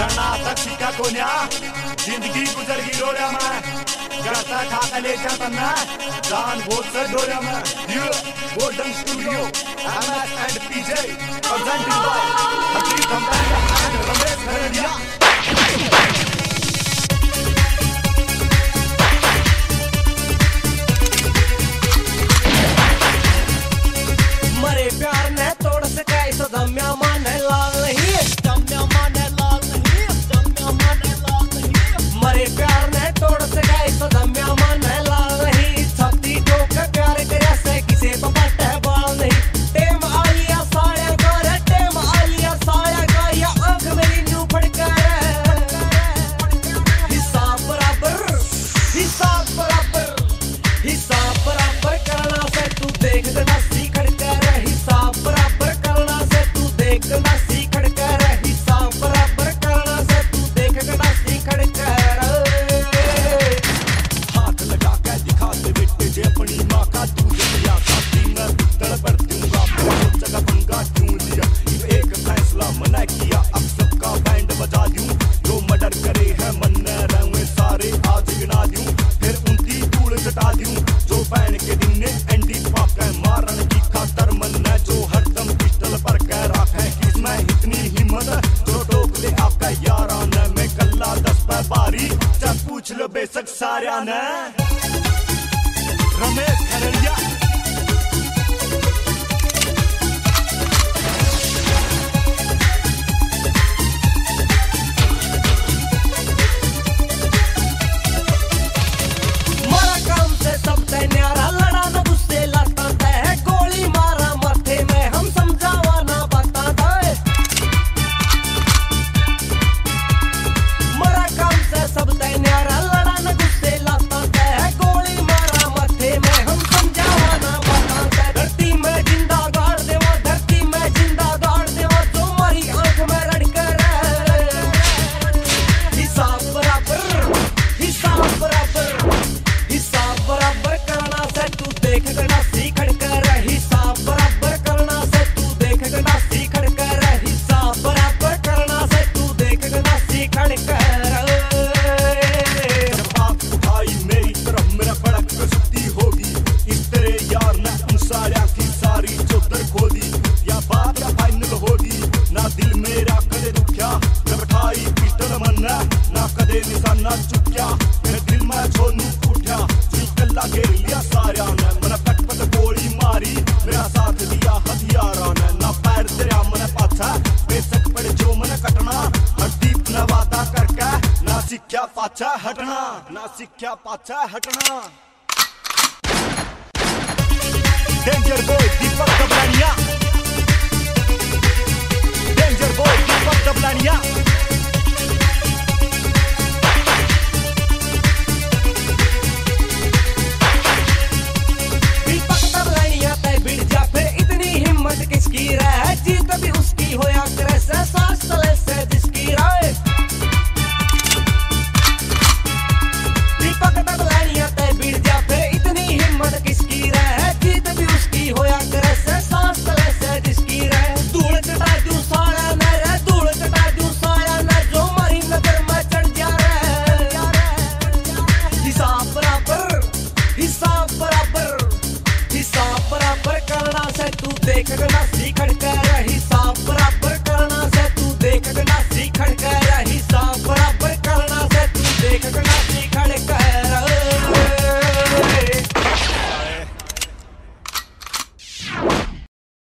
करना तक सिक्का को न्या ज़िंदगी गुजर गई डोरा में। करता खाता ले जा मैं। दान बहुत से डोरा में। You golden studio MS and PJ presented by Hakim Dhamdaria and Ramesh Kharadiya मरे प्यार ने तोड़ सका इस यारा ने मैं कल्ला दस पै बारी, चल पूछ लो बेशक सारा ने। रमेश खरड़िया पाचा हटना ना सिक्ख्या पाचा हटना। Danger boy Deepak Kablania danger boy Deepak Kablania देखना रही।